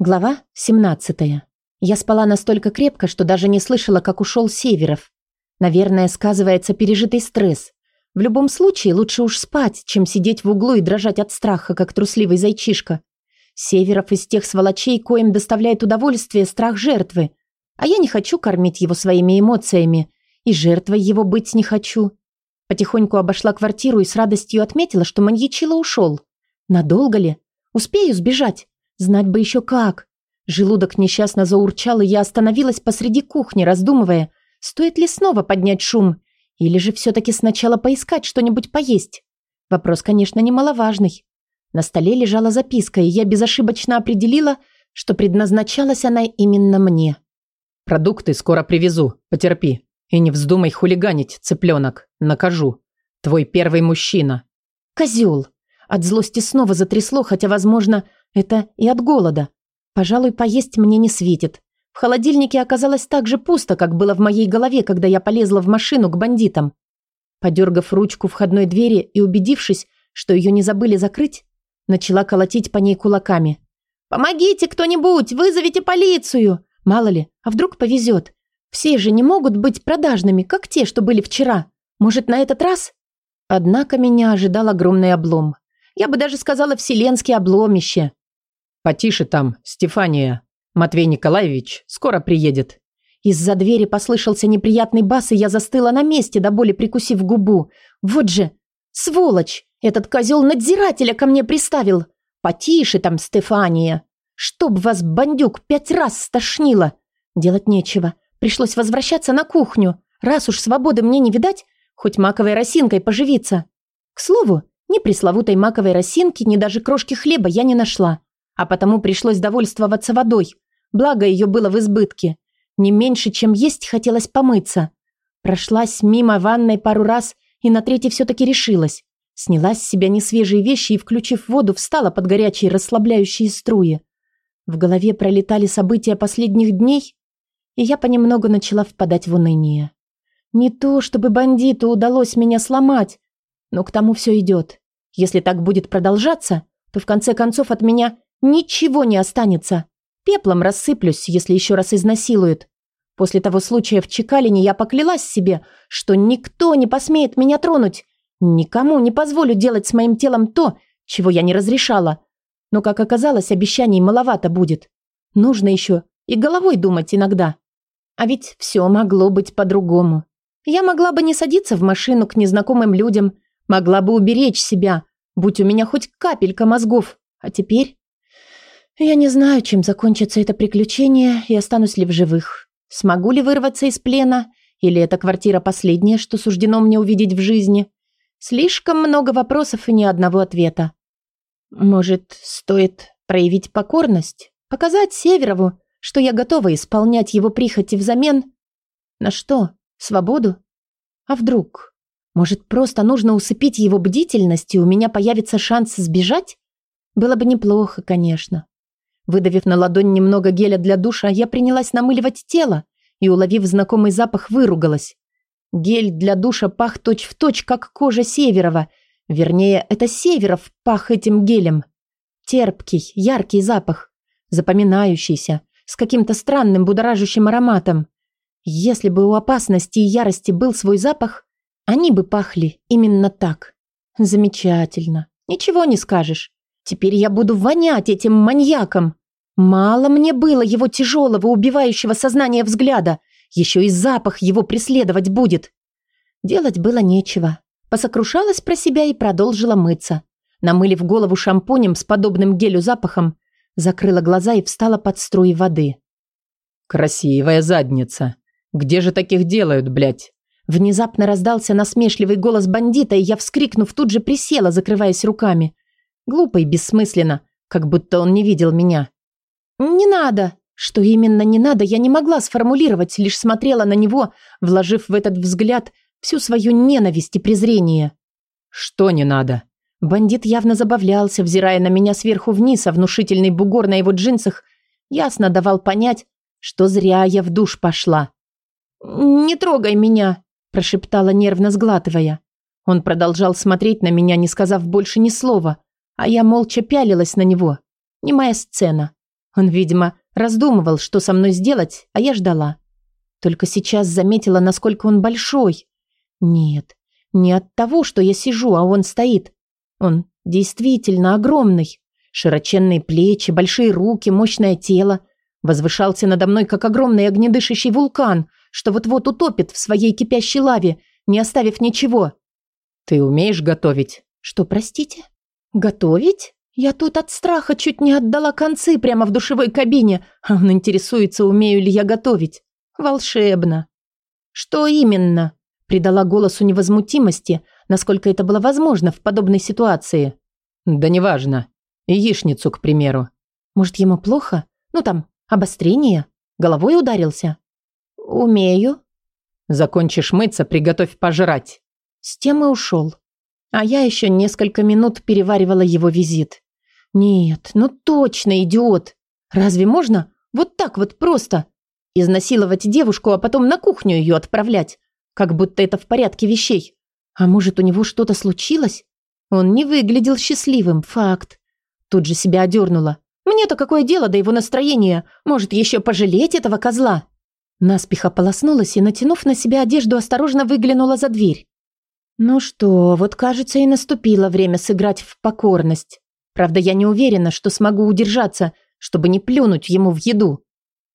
Глава 17. Я спала настолько крепко, что даже не слышала, как ушел Северов. Наверное, сказывается пережитый стресс. В любом случае, лучше уж спать, чем сидеть в углу и дрожать от страха, как трусливый зайчишка. Северов из тех сволочей, коим доставляет удовольствие страх жертвы. А я не хочу кормить его своими эмоциями, и жертвой его быть не хочу. Потихоньку обошла квартиру и с радостью отметила, что маньячило ушел. Надолго ли? Успею сбежать? Знать бы еще как. Желудок несчастно заурчал, и я остановилась посреди кухни, раздумывая, стоит ли снова поднять шум, или же все-таки сначала поискать что-нибудь поесть. Вопрос, конечно, немаловажный. На столе лежала записка, и я безошибочно определила, что предназначалась она именно мне. «Продукты скоро привезу, потерпи. И не вздумай хулиганить, цыпленок. Накажу. Твой первый мужчина». «Козел!» От злости снова затрясло, хотя, возможно, это и от голода. Пожалуй, поесть мне не светит. В холодильнике оказалось так же пусто, как было в моей голове, когда я полезла в машину к бандитам. Подергав ручку входной двери и убедившись, что ее не забыли закрыть, начала колотить по ней кулаками. «Помогите кто-нибудь! Вызовите полицию!» Мало ли, а вдруг повезет. Все же не могут быть продажными, как те, что были вчера. Может, на этот раз? Однако меня ожидал огромный облом. Я бы даже сказала вселенское обломище. «Потише там, Стефания. Матвей Николаевич скоро приедет». Из-за двери послышался неприятный бас, и я застыла на месте, до боли прикусив губу. «Вот же! Сволочь! Этот козел надзирателя ко мне приставил! Потише там, Стефания! Чтоб вас, бандюк, пять раз стошнило!» Делать нечего. Пришлось возвращаться на кухню. Раз уж свободы мне не видать, хоть маковой росинкой поживиться. К слову, ни пресловутой маковой росинки, ни даже крошки хлеба я не нашла а потому пришлось довольствоваться водой, благо ее было в избытке. Не меньше, чем есть, хотелось помыться. Прошлась мимо ванной пару раз и на третий все-таки решилась. Сняла с себя несвежие вещи и, включив воду, встала под горячие расслабляющие струи. В голове пролетали события последних дней, и я понемногу начала впадать в уныние. Не то, чтобы бандиту удалось меня сломать, но к тому все идет. Если так будет продолжаться, то в конце концов от меня Ничего не останется. Пеплом рассыплюсь, если еще раз изнасилуют. После того случая в Чекалине я поклялась себе, что никто не посмеет меня тронуть. Никому не позволю делать с моим телом то, чего я не разрешала. Но, как оказалось, обещаний маловато будет. Нужно еще и головой думать иногда. А ведь все могло быть по-другому. Я могла бы не садиться в машину к незнакомым людям, могла бы уберечь себя, будь у меня хоть капелька мозгов. А теперь... Я не знаю, чем закончится это приключение и останусь ли в живых. Смогу ли вырваться из плена, или эта квартира последняя, что суждено мне увидеть в жизни? Слишком много вопросов и ни одного ответа. Может, стоит проявить покорность? Показать Северову, что я готова исполнять его прихоти взамен? На что? Свободу? А вдруг? Может, просто нужно усыпить его бдительность, и у меня появится шанс сбежать? Было бы неплохо, конечно. Выдавив на ладонь немного геля для душа, я принялась намыливать тело и, уловив знакомый запах, выругалась. Гель для душа пах точь-в-точь, точь, как кожа Северова. Вернее, это Северов пах этим гелем. Терпкий, яркий запах. Запоминающийся, с каким-то странным будоражащим ароматом. Если бы у опасности и ярости был свой запах, они бы пахли именно так. Замечательно. Ничего не скажешь. Теперь я буду вонять этим маньяком. Мало мне было его тяжелого, убивающего сознание взгляда. Еще и запах его преследовать будет. Делать было нечего. Посокрушалась про себя и продолжила мыться. Намылив голову шампунем с подобным гелю запахом, закрыла глаза и встала под струи воды. «Красивая задница. Где же таких делают, блядь?» Внезапно раздался насмешливый голос бандита, и я, вскрикнув, тут же присела, закрываясь руками. Глупо и бессмысленно, как будто он не видел меня. «Не надо!» Что именно не надо, я не могла сформулировать, лишь смотрела на него, вложив в этот взгляд всю свою ненависть и презрение. «Что не надо?» Бандит явно забавлялся, взирая на меня сверху вниз, а внушительный бугор на его джинсах ясно давал понять, что зря я в душ пошла. «Не трогай меня!» – прошептала, нервно сглатывая. Он продолжал смотреть на меня, не сказав больше ни слова, а я молча пялилась на него. Немая сцена. Он, видимо, раздумывал, что со мной сделать, а я ждала. Только сейчас заметила, насколько он большой. Нет, не от того, что я сижу, а он стоит. Он действительно огромный. Широченные плечи, большие руки, мощное тело. Возвышался надо мной, как огромный огнедышащий вулкан, что вот-вот утопит в своей кипящей лаве, не оставив ничего. «Ты умеешь готовить?» «Что, простите?» «Готовить?» Я тут от страха чуть не отдала концы прямо в душевой кабине, а он интересуется, умею ли я готовить. Волшебно. «Что именно?» Придала голосу невозмутимости, насколько это было возможно в подобной ситуации. «Да неважно. Яичницу, к примеру». «Может, ему плохо? Ну там, обострение? Головой ударился?» «Умею». «Закончишь мыться, приготовь пожрать». С тем и ушел. А я еще несколько минут переваривала его визит. Нет, ну точно идиот. Разве можно вот так вот просто изнасиловать девушку, а потом на кухню ее отправлять? Как будто это в порядке вещей. А может, у него что-то случилось? Он не выглядел счастливым, факт. Тут же себя одернула. Мне-то какое дело до его настроения? Может, еще пожалеть этого козла? Наспех ополоснулась и, натянув на себя одежду, осторожно выглянула за дверь. Ну что, вот кажется и наступило время сыграть в покорность. Правда, я не уверена, что смогу удержаться, чтобы не плюнуть ему в еду.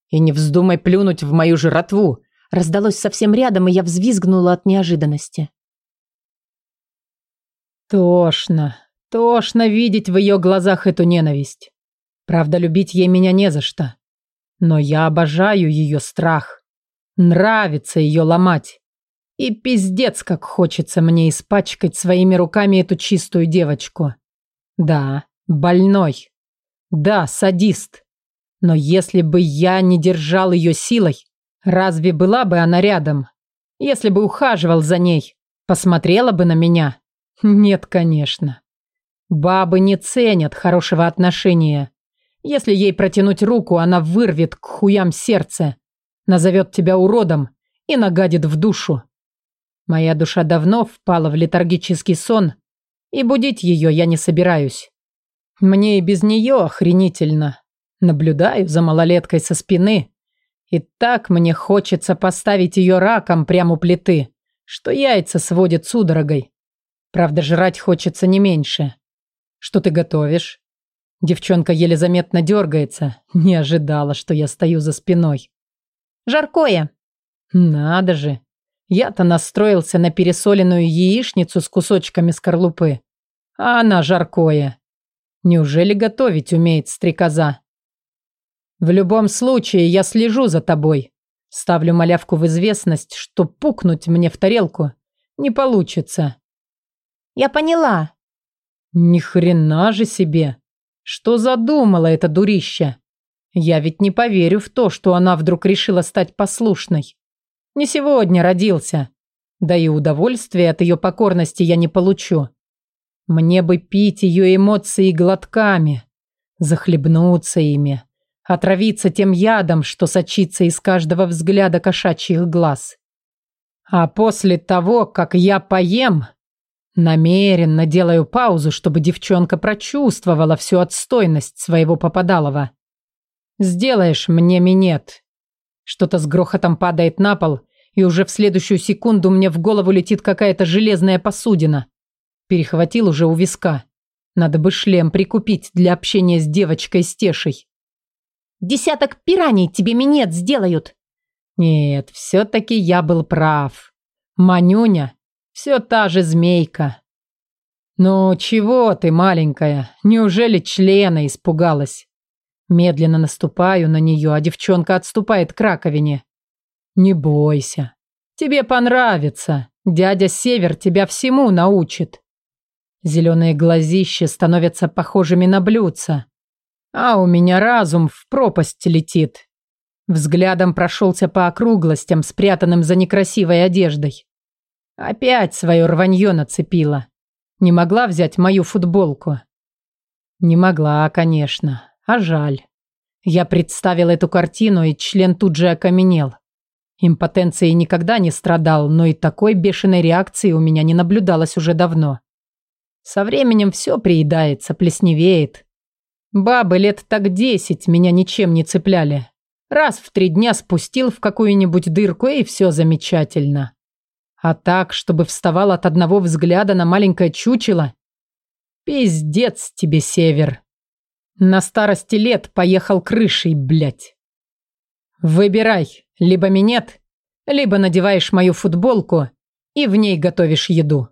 И не вздумай плюнуть в мою жратву. Раздалось совсем рядом, и я взвизгнула от неожиданности. Тошно, тошно видеть в ее глазах эту ненависть. Правда, любить ей меня не за что. Но я обожаю ее страх. Нравится ее ломать. И пиздец, как хочется мне испачкать своими руками эту чистую девочку. Да, больной. Да, садист. Но если бы я не держал ее силой, разве была бы она рядом? Если бы ухаживал за ней, посмотрела бы на меня? Нет, конечно. Бабы не ценят хорошего отношения. Если ей протянуть руку, она вырвет к хуям сердце, назовет тебя уродом и нагадит в душу. Моя душа давно впала в летаргический сон, и будить ее я не собираюсь. Мне и без нее охренительно. Наблюдаю за малолеткой со спины, и так мне хочется поставить ее раком прямо у плиты, что яйца сводит судорогой. Правда, жрать хочется не меньше. Что ты готовишь? Девчонка еле заметно дергается, не ожидала, что я стою за спиной. Жаркое. Надо же, я-то настроился на пересоленную яичницу с кусочками скорлупы. А она жаркое. Неужели готовить умеет стрекоза? В любом случае, я слежу за тобой. Ставлю малявку в известность, что пукнуть мне в тарелку не получится. Я поняла. Ни хрена же себе. Что задумала эта дурища? Я ведь не поверю в то, что она вдруг решила стать послушной. Не сегодня родился. Да и удовольствия от ее покорности я не получу. Мне бы пить ее эмоции глотками, захлебнуться ими, отравиться тем ядом, что сочится из каждого взгляда кошачьих глаз. А после того, как я поем, намеренно делаю паузу, чтобы девчонка прочувствовала всю отстойность своего попадалова. Сделаешь мне минет. Что-то с грохотом падает на пол, и уже в следующую секунду мне в голову летит какая-то железная посудина. Перехватил уже у виска. Надо бы шлем прикупить для общения с девочкой Стешей. «Десяток пираний тебе минет сделают!» Нет, все-таки я был прав. Манюня все та же змейка. «Ну, чего ты, маленькая? Неужели члена испугалась?» Медленно наступаю на нее, а девчонка отступает к раковине. Не бойся. Тебе понравится. Дядя Север тебя всему научит. Зеленые глазища становятся похожими на блюдца. А у меня разум в пропасть летит. Взглядом прошелся по округлостям, спрятанным за некрасивой одеждой. Опять свое рванье нацепила. Не могла взять мою футболку. Не могла, конечно, а жаль. Я представил эту картину, и член тут же окаменел. Импотенцией никогда не страдал, но и такой бешеной реакции у меня не наблюдалось уже давно. Со временем все приедается, плесневеет. Бабы лет так десять меня ничем не цепляли. Раз в три дня спустил в какую-нибудь дырку, и все замечательно. А так, чтобы вставал от одного взгляда на маленькое чучело? Пиздец тебе, Север. На старости лет поехал крышей, блядь. Выбирай, либо минет, либо надеваешь мою футболку и в ней готовишь еду.